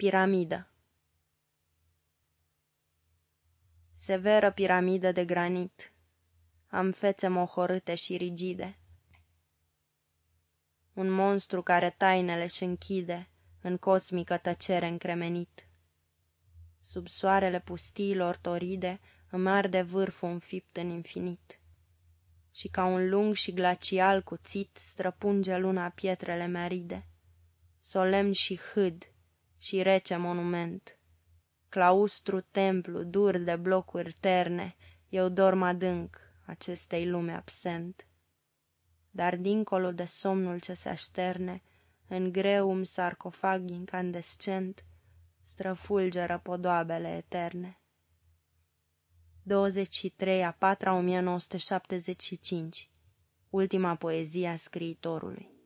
Piramidă Severă piramidă de granit, Am fețe mohorâte și rigide, Un monstru care tainele și închide În cosmică tăcere încremenit. Sub soarele pustiilor toride Îmi arde vârful înfipt în infinit. Și ca un lung și glacial cuțit Străpunge luna pietrele meride, Solemn și hâd și rece monument, Claustru templu dur de blocuri terne, Eu dorm adânc, acestei lume absent. Dar dincolo de somnul ce se așterne, În greum sarcofag incandescent, Străfulgeră podoabele eterne. 23 a 4 1975 Ultima poezie a scriitorului